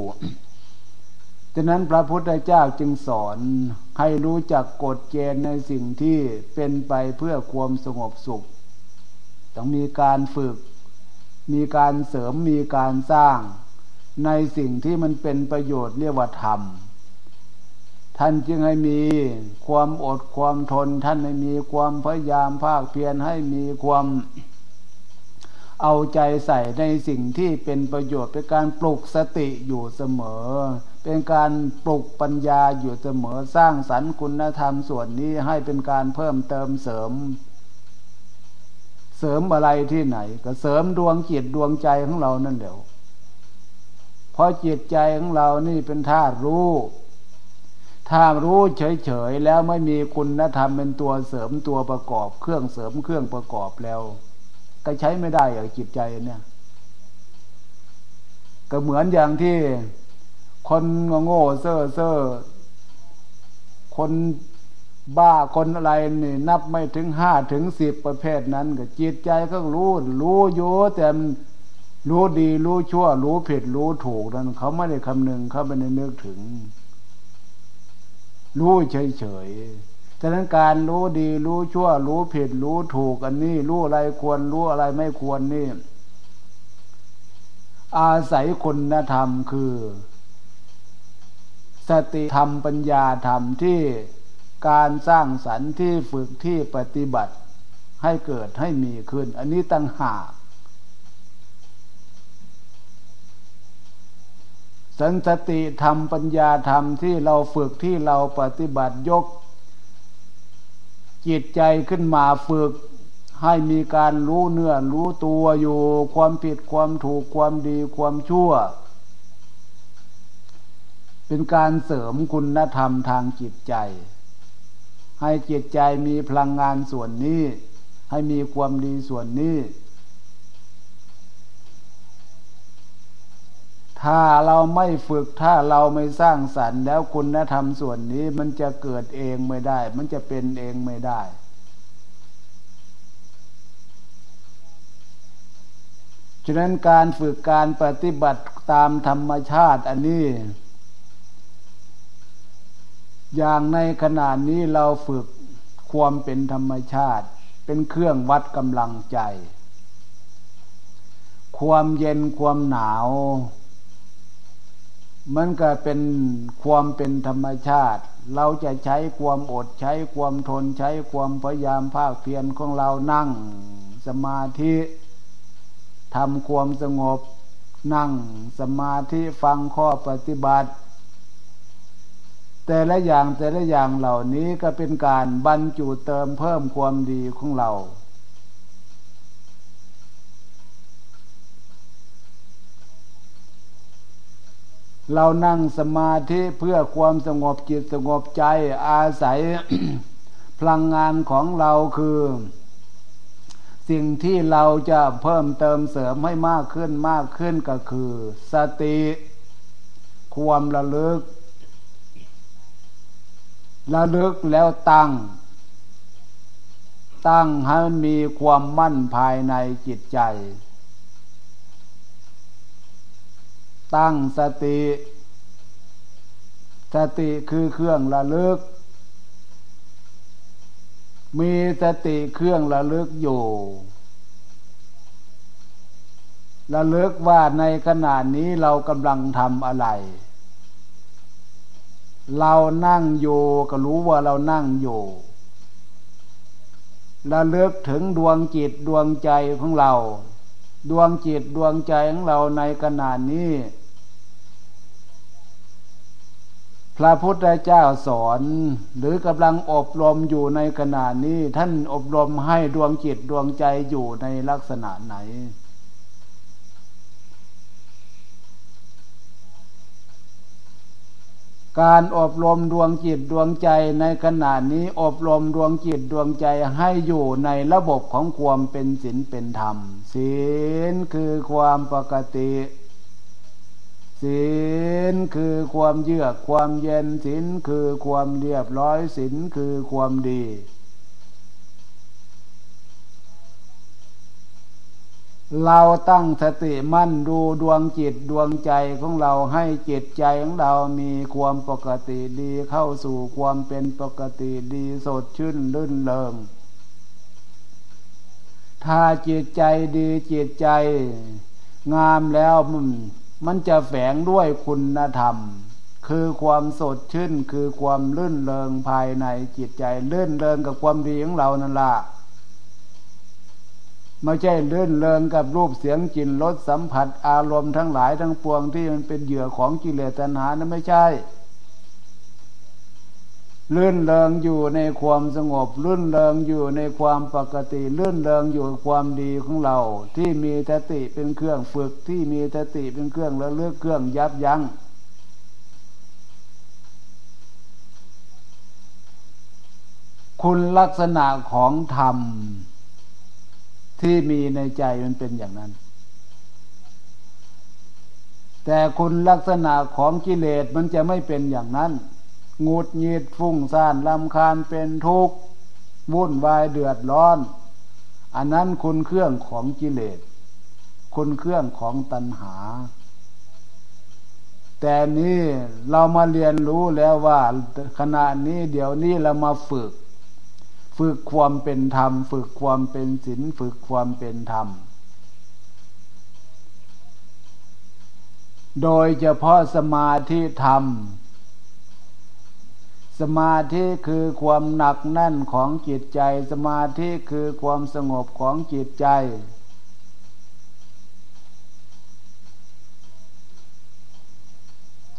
Speaker 1: ฉะนั้นพระพุทธเจ้าจึงสอนให้รู้จักกฎเกณฑ์ในสิ่งที่เป็นไปเพื่อความสงบสุข ต้องมีการฝึก มีการเสริมมีการสร้างในสิ่งที่มันเป็นประโยชน์เรียกว่าธรรม ท่านจึงให้มีความอดความทน ท่านให้มีความพยายามภาคเพียรให้มีความเอาใจใส่ในสิ่งที่เป็นประโยชน์เป็นการปลุกสติอยู่เสมอ เป็นการปลุกปัญญาอยู่เสมอสร้างสรรค์คุณธรรมส่วนนี้ให้เป็นการเพิ่มเติมเสริม เสริมอะไรที่ไหน ก็เสริมดวงจิตดวงใจของเรานั่นเดี๋ยวเพราะจิตใจของเรานี่เป็นธาตุรู้ ถ้ารู้เฉยๆแล้วไม่มีคุณธรรมเป็นตัวเสริมตัวประกอบ เครื่องเสริมเครื่องประกอบแล้ว ก็ใช้ไม่ได้อย่างจิตใจเนี่ย ก็เหมือนอย่างที่คนโง่เซ่อเซ่อคนบ้าคนอะไรนี่ นับไม่ถึงห้าถึงสิบประเภทนั้นก็จิตใจก็รู้รู้อยู่แต่รู้ดีรู้ชั่ว รู้ผิดรู้ถูกนั้นเขาไม่ได้คำนึงเขาไม่ได้นึกถึง รู้เฉยเฉยฉะนั้นการรู้ดีรู้ชั่ว รู้ผิด รู้ถูกอันนี้ รู้อะไรควรรู้อะไรไม่ควรนี่ อาศัยคุณธรรมคือ สติธรรมปัญญาธรรมที่การสร้างสรรค์ที่ฝึกที่ปฏิบัติให้เกิดให้มีขึ้น อันนี้ตั้งหาก สันติธรรมปัญญาธรรมที่เราฝึกที่เราปฏิบัติยก จิตใจขึ้นมาฝึกให้มีการรู้เนื้อรู้ตัวอยู่ความผิดความถูกความดีความชั่ว เป็นการเสริมคุณธรรมทางจิตใจ ให้จิตใจมีพลังงานส่วนนี้ ให้มีความดีส่วนนี้ ถ้าเราไม่ฝึกถ้าเราไม่สร้างสรรค์ แล้วคุณธรรมส่วนนี้มันจะเกิดเองไม่ได้ มันจะเป็นเองไม่ได้ ฉะนั้นการฝึกการปฏิบัติตามธรรมชาติอันนี้ อย่างในขณะนี้เราฝึกความเป็นธรรมชาติ เป็นเครื่องวัดกำลังใจ ความเย็นความหนาว มันก็เป็นความเป็นธรรมชาติ เราจะใช้ความอดใช้ความทนใช้ความพยายามภาคเพียรของเรานั่ง สมาธิทำความสงบนั่ง สมาธิฟังข้อปฏิบัติ แต่ละอย่างแต่ละอย่างเหล่านี้ก็เป็นการบรรจุเติมเพิ่มความดีของเรา เรานั่งสมาธิเพื่อความสงบจิตสงบใจอาศัยพลังงานของเราคือ สิ่งที่เราจะเพิ่มเติมเสริมให้มากขึ้นมากขึ้นก็คือ สติ ความระลึก ระลึกแล้วตั้ง ตั้งให้มีความมั่นภายในจิตใจ ตั้งสติ สติคือเครื่องระลึก มีสติเครื่องระลึกอยู่ ระลึกว่าในขณะนี้เรากำลังทำอะไร เรานั่งอยู่ก็รู้ว่าเรานั่งอยู่ ระลึกถึงดวงจิตดวงใจของเรา ดวงจิตดวงใจของเราในขณะนี้ พระพุทธเจ้าสอน หรือกำลังอบรมอยู่ในขณะนี้ ท่านอบรมให้ดวงจิตดวงใจอยู่ในลักษณะไหน การอบรมดวงจิตดวงใจในขณะนี้อบรมดวงจิตดวงใจให้อยู่ในระบบของความเป็นศีลเป็นธรรมศีลคือความปกติศีลคือความเยือกความเย็นศีลคือความเรียบร้อยศีลคือความดี เราตั้งสติมั่นดูดวงจิตดวงใจของเราให้จิตใจของเรามีความปกติดีเข้าสู่ความเป็นปกติดีสดชื่นลื่นเริงถ้าจิตใจดีจิตใจงามแล้วมันมันจะแฝงด้วยคุณธรรม คือความสดชื่นคือความลื่นเริงภายในจิตใจลื่นเริงกับความดีของเรานั่นละ ไม่ใช่เลื่นเลิงกับรูปเสียงจินรสสัมผัสอารมณ์ทั้งหลายทั้งปวงที่มันเป็นเหยื่อของกิเลสตัณหานั้นไม่ใช่ลื่นเลิงอยู่ในความสงบลื่นเลิงอยู่ในความปกติลื่นเลิงอยู่ความดีของเรา ที่มีสติเป็นเครื่องฝึกที่มีสติเป็นเครื่องระลึกเครื่องยับยัง้งคุณลักษณะของธรรม ที่มีในใจมันเป็นอย่างนั้น แต่คุณลักษณะของกิเลสมันจะไม่เป็นอย่างนั้นงูดหงิดฟุ้งซ่านลำคาญเป็นทุกข์วุ่นวายเดือดร้อน อันนั้นคุณเครื่องของกิเลส คุณเครื่องของตัณหา แต่นี้เรามาเรียนรู้แล้วว่าขณะนี้เดี๋ยวนี้เรามาฝึก ฝึกความเป็นธรรม ฝึกความเป็นศีลฝึกความเป็นธรรม โดยเฉพาะสมาธิธรรม สมาธิคือความหนักแน่นของจิตใจ สมาธิคือความสงบของจิตใจ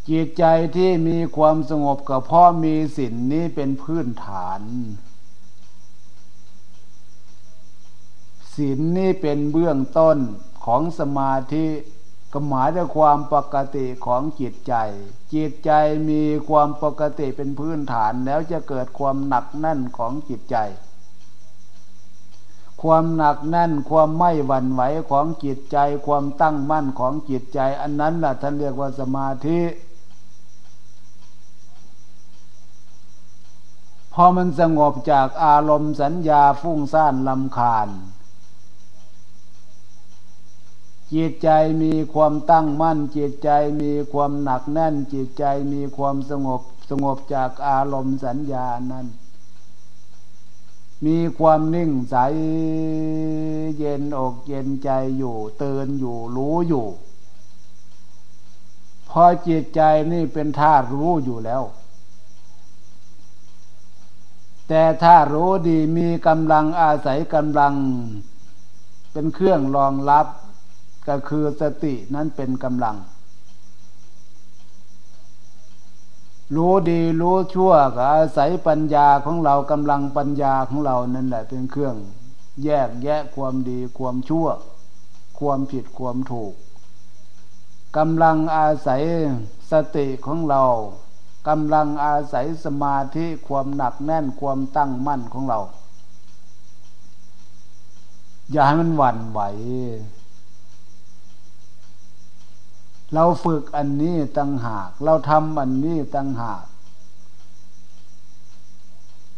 Speaker 1: จิตใจที่มีความสงบกับพ่อมีศีลนนี้เป็นพื้นฐาน ศีลนี่เป็นเบื้องต้นของสมาธิก็หมายถึงความปกติของจิตใจ จิตใจมีความปกติเป็นพื้นฐานแล้วจะเกิดความหนักแน่นของจิตใจ ความหนักแน่นความไม่หวั่นไหวของจิตใจ ความตั้งมั่นของจิตใจ อันนั้นแหละท่านเรียกว่าสมาธิพอมันสงบจากอารมณ์สัญญาฟุ้งซ่านลำคาญ จิตใจมีความตั้งมั่น จิตใจมีความหนักแน่น จิตใจมีความสงบสงบจากอารมณ์สัญญานั้น มีความนิ่งใสเย็นอกเย็นใจอยู่เตือนอยู่รู้อยู่ พอจิตใจนี่เป็นธาตุรู้อยู่แล้ว แต่ถ้ารู้ดีมีกำลังอาศัยกำลัง เป็นเครื่องรองรับ ก็คือสตินั้นเป็นกำลัง รู้ดีรู้ชั่วก็อาศัยปัญญาของเรากำลังปัญญาของเรานั่นแหละเป็นเครื่อง แยกแยะความดีความชั่ว ความผิดความถูกกำลังอาศัยสติของเรากำลังอาศัยสมาธิความหนักแน่นความตั้งมั่นของเรา อย่าให้มันหวั่นไหว เราฝึกอันนี้ตั้งหาก เราทำอันนี้ตั้งหาก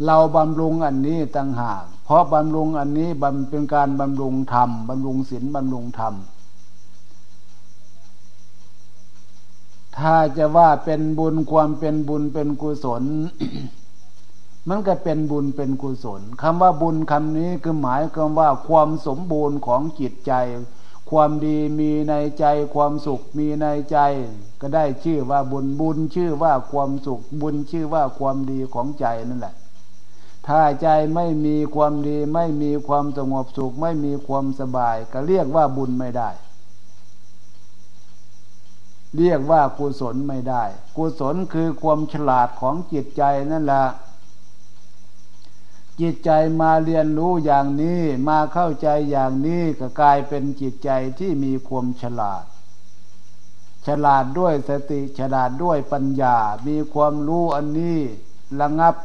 Speaker 1: เราบำรุงอันนี้ตั้งหาก เพราะบำรุงอันนี้บำเป็นการบำรุงธรรมบำรุงศีลบำรุงธรรมถ้าจะว่าเป็นบุญความเป็นบุญเป็นกุศล มันก็เป็นบุญเป็นกุศลคำว่าบุญคำนี้คือหมายความว่าความสมบูรณ์ของจิตใจ ความดีมีในใจความสุขมีในใจ ก็ได้ชื่อว่าบุญบุญชื่อว่าความสุขบุญชื่อว่าความดีของใจนั่นแหละ ถ้าใจไม่มีความดีไม่มีความสงบสุข ไม่มีความสบาย ก็เรียกว่าบุญไม่ได้ เรียกว่ากุศลไม่ได้ กุศลคือความฉลาดของจิตใจนั่นแหละ จิตใจมาเรียนรู้อย่างนี้มาเข้าใจอย่างนี้ก็กลายเป็นจิตใจที่มีความฉลาด ฉลาดด้วยสติฉลาดด้วยปัญญา มีความรู้อันนี้ระงับ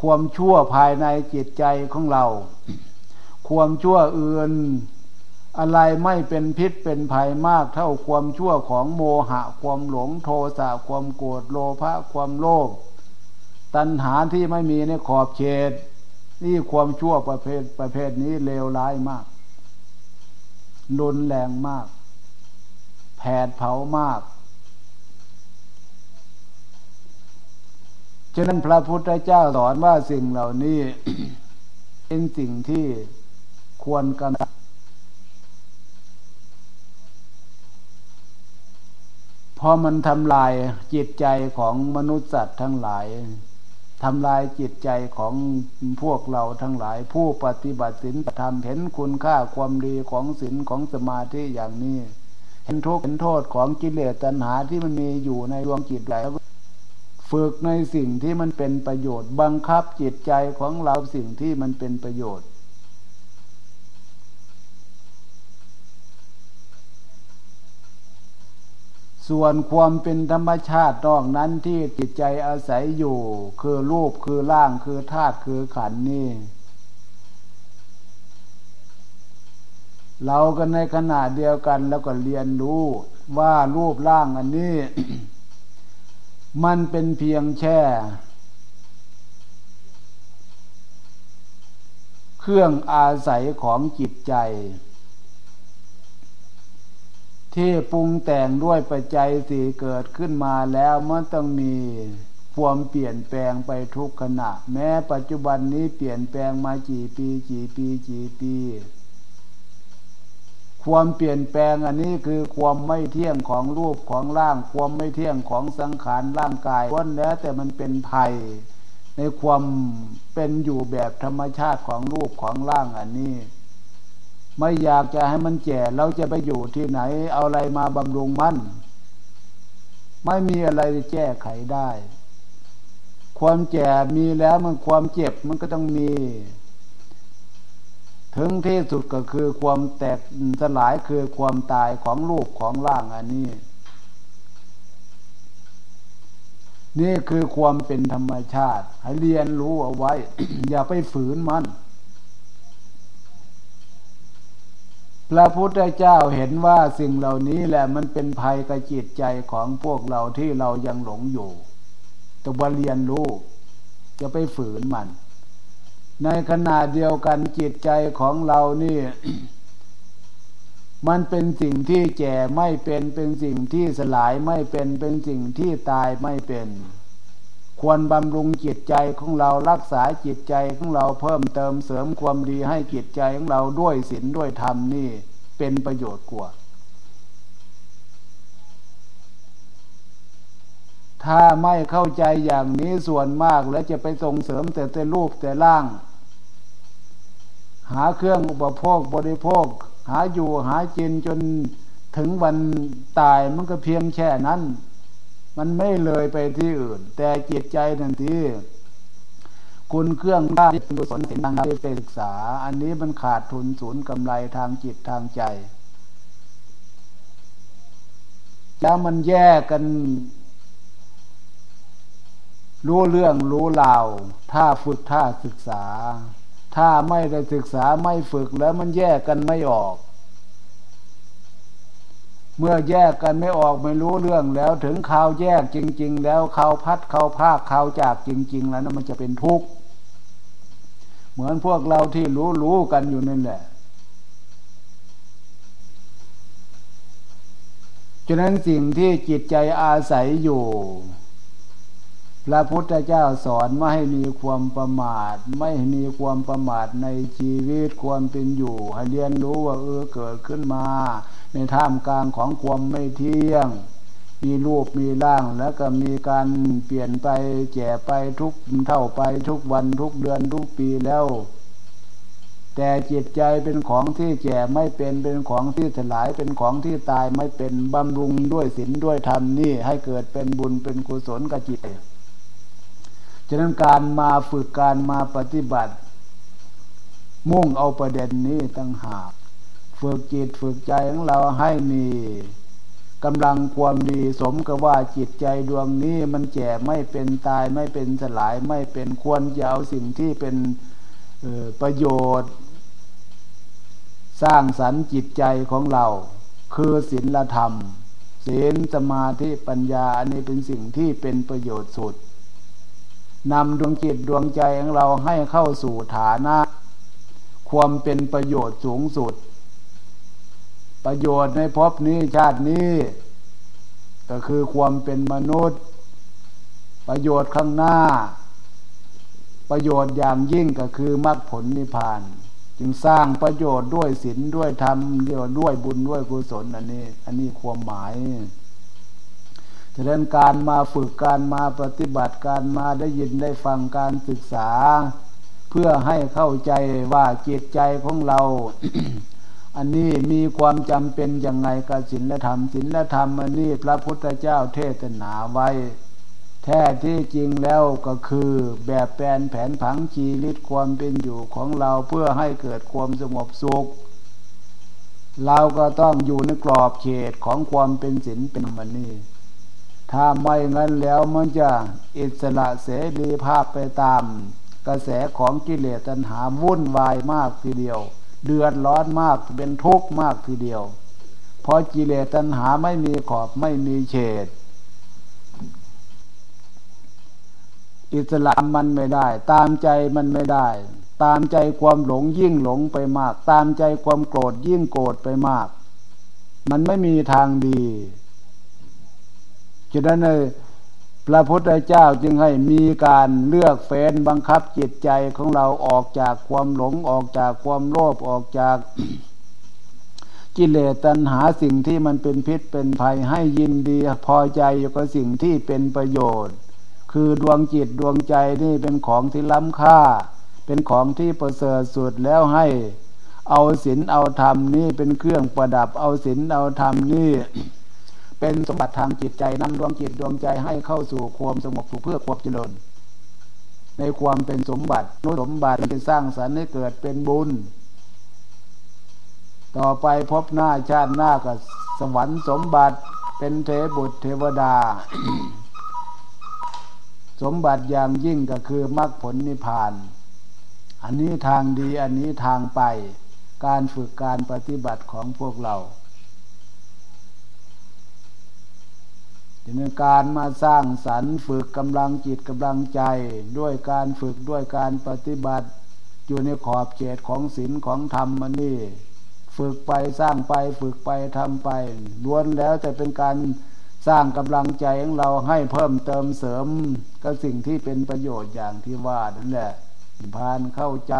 Speaker 1: ความชั่วภายในจิตใจของเรา ความชั่วอื่น อะไรไม่เป็นพิษเป็นภัยมากเท่าความชั่วของโมหะ ความหลงโทสะความโกรธโลภะความโลภตัณหาที่ไม่มีในขอบเขต นี่ความชั่วประเภทประเภทนี้เลวร้ายมากรุนแรงมาก แผดเผามาก ฉะนั้นพระพุทธเจ้าสอนว่าสิ่งเหล่านี้ เป็นสิ่งที่ควรกันพอมันทำลายจิตใจของมนุษย์สัตว์ทั้งหลาย ทำลายจิตใจของพวกเราทั้งหลาย ผู้ปฏิบัติศีลธรรมเห็นคุณค่าความดีของศีลของสมาธิอย่างนี้ เห็นทุกข์เห็นโทษของกิเลสตัณหาที่มันมีอยู่ในดวงจิตแล้วฝึกในสิ่งที่มันเป็นประโยชน์ บังคับจิตใจของเราสิ่งที่มันเป็นประโยชน์ ส่วนความเป็นธรรมชาตินอกนั้นที่จิตใจอาศัยอยู่ คือรูปคือร่างคือธาตุคือขันนี่ เราก็ในขณะเดียวกันแล้วก็เรียนรู้ว่ารูปร่างอันนี้ มันเป็นเพียงแค่เครื่องอาศัยของจิตใจ ที่ปรุงแต่งด้วยปัจจัยสี่เกิดขึ้นมาแล้วมันต้องมีความเปลี่ยนแปลงไปทุกขณะ แม้ปัจจุบันนี้เปลี่ยนแปลงมากี่ปีกี่ปีกี่ปี ความเปลี่ยนแปลงอันนี้คือความไม่เที่ยงของรูปของร่าง ความไม่เที่ยงของสังขารร่างกายวันแล้วแต่มันเป็นภัย ในความเป็นอยู่แบบธรรมชาติของรูปของร่างอันนี้ ไม่อยากจะให้มันแก่เราจะไปอยู่ที่ไหน เอาอะไรมาบำรุงมัน ไม่มีอะไรจะแก้ไขได้ ความแก่มีแล้วมันความเจ็บมันก็ต้องมี ถึงที่สุดก็คือความแตกสลายคือความตายของรูปของร่างอันนี้ นี่คือความเป็นธรรมชาติ ให้เรียนรู้เอาไว้ อย่าไปฝืนมัน พระพุทธเจ้าเห็นว่าสิ่งเหล่านี้แหละมันเป็นภัยกับจิตใจของพวกเราที่เรายังหลงอยู่ตัวเรียนรู้จะไปฝืนมัน ในขณะเดียวกันจิตใจของเรานี่ มันเป็นสิ่งที่แก่ไม่เป็นเป็นสิ่งที่สลายไม่เป็นเป็นสิ่งที่ตายไม่เป็น ควรบำรุงจิตใจของเรารักษาจิตใจของเราเพิ่มเติมเสริมความดีให้จิตใจของเราด้วยศีลด้วยธรรมนี่เป็นประโยชน์กว่า ถ้าไม่เข้าใจอย่างนี้ส่วนมากแล้วจะไปส่งเสริมแต่แต่รูปแต่ร่าง หาเครื่องอุปโภคบริโภค หาอยู่หาจินจนถึงวันตายมันก็เพียงแค่นั้น มันไม่เลยไปที่อื่น แต่จิตใจทันทีคุณเครื่องด้านที่เป็นกุศลสิ่งต่างที่ไปศึกษา อันนี้มันขาดทุนศูนย์กำไรทางจิตทางใจ แล้วมันแยกกัน รู้เรื่องรู้ราวถ้าฝึกถ้าศึกษา ถ้าไม่ได้ศึกษาไม่ฝึกแล้วมันแยกกันไม่ออก เมื่อแยกกันไม่ออกไม่รู้เรื่องแล้วถึงข่าวแยกจริง ๆ แล้วข่าวพัดข่าวภาคข่าวจากจริง ๆ แล้วนั่นมันจะเป็นทุกข์เหมือนพวกเราที่รู้รู้กันอยู่นั่นแหละฉะนั้นสิ่งที่จิตใจอาศัยอยู่ พระพุทธเจ้าสอนไม่ให้มีความประมาท ไม่ให้มีความประมาทในชีวิตความเป็นอยู่ให้เรียนรู้ว่าเออเกิดขึ้นมา ในท่ามกลางของความไม่เที่ยง มีรูปมีร่างแล้วก็มีการเปลี่ยนไปแก่ไปทุกเท่าไปทุกวันทุกเดือนทุกปีแล้ว แต่จิตใจเป็นของที่แก่ไม่เป็นเป็นของที่สลายเป็นของที่ตายไม่เป็นบำรุงด้วยศีลด้วยธรรมนี่ให้เกิดเป็นบุญเป็นกุศลกับจิตฉะนั้นการมาฝึกการมาปฏิบัติ มุ่งเอาประเด็นนี้ตั้งหาก ฝึกจิตฝึกใจของเราให้มีกำลังความดีสมกับว่าจิตใจดวงนี้มันแก่ไม่เป็นตายไม่เป็นสลายไม่เป็นควรจะเอาสิ่งที่เป็นประโยชน์ สร้างสรรค์จิตใจของเรา คือศีลธรรมศีลสมาธิปัญญาอันนี้เป็นสิ่งที่เป็นประโยชน์สุดนำดวงจิตดวงใจของเราให้เข้าสู่ฐานะ ความเป็นประโยชน์สูงสุด ประโยชน์ในภพนี้ชาตินี้ ก็คือความเป็นมนุษย์ ประโยชน์ข้างหน้า ประโยชน์อย่างยิ่งก็คือมรรคผลนิพพาน จึงสร้างประโยชน์ด้วยศีลด้วยธรรมเดียวด้วยบุญด้วยกุศลอันนี้ อันนี้ความหมายฉะนั้นการมาฝึกการมาปฏิบัติการมาได้ยินได้ฟังการศึกษา เพื่อให้เข้าใจว่าจิตใจของเรา อันนี้มีความจำเป็นอย่างไรกับศีลธรรมศีลธรรมอันนี้พระพุทธเจ้าเทศนาไว้ แท้ที่จริงแล้วก็คือแบบแปลนแผนผังชีวิตความเป็นอยู่ของเราเพื่อให้เกิดความสงบสุข เราก็ต้องอยู่ในกรอบเขตของความเป็นศีลเป็นมันนี่ถ้าไม่งั้นแล้วมันจะอิสระเสรีภาพไปตาม กระแสของกิเลสตัณหาวุ่นวายมากทีเดียว เดือดร้อนมากเป็นทุกข์มากทีเดียว เพราะกิเลสตัณหาไม่มีขอบไม่มีเฉดอิสระมันไม่ได้ ตามใจมันไม่ได้ ตามใจความหลงยิ่งหลงไปมาก ตามใจความโกรธยิ่งโกรธไปมาก มันไม่มีทางดีฉะนั้นเลย พระพุทธเจ้าจึงให้มีการเลือกเฟ้นบังคับจิตใจของเราออกจากความหลงออกจากความโลภออกจากกิเลสตัณหาสิ่งที่มันเป็นพิษเป็นภัยให้ยินดีพอใจอยู่กับสิ่งที่เป็นประโยชน์ คือดวงจิตดวงใจนี่เป็นของที่ล้ำค่า เป็นของที่ประเสริฐสุดแล้วให้ เอาศีลเอาธรรมนี่เป็นเครื่องประดับเอาศีลเอาธรรมนี่ เป็นสมบัติทางจิตใจนำดวงจิตดวงใจให้เข้าสู่ความสงบสุขเพื่อความเจริญ ในความเป็นสมบัตินุสมบัติเป็นสร้างสรรค์ให้เกิดเป็นบุญ ต่อไปพบหน้าชาติหน้ากับสวรรค์สมบัติเป็นเทบุตรเทวดา สมบัติอย่างยิ่งก็คือมรรคผลนิพพาน อันนี้ทางดีอันนี้ทางไป การฝึกการปฏิบัติของพวกเรา ในการมาสร้างสรรค์ฝึกกำลังจิตกำลังใจ ด้วยการฝึกด้วยการปฏิบัติ อยู่ในขอบเขตของศีลของธรรมมันนี่ ฝึกไปสร้างไปฝึกไปทำไปล้วนแล้วจะเป็นการสร้างกำลังใจของเราให้เพิ่มเติมเสริมกับสิ่งที่เป็นประโยชน์อย่างที่ว่านั่นแหละพานเข้าใจ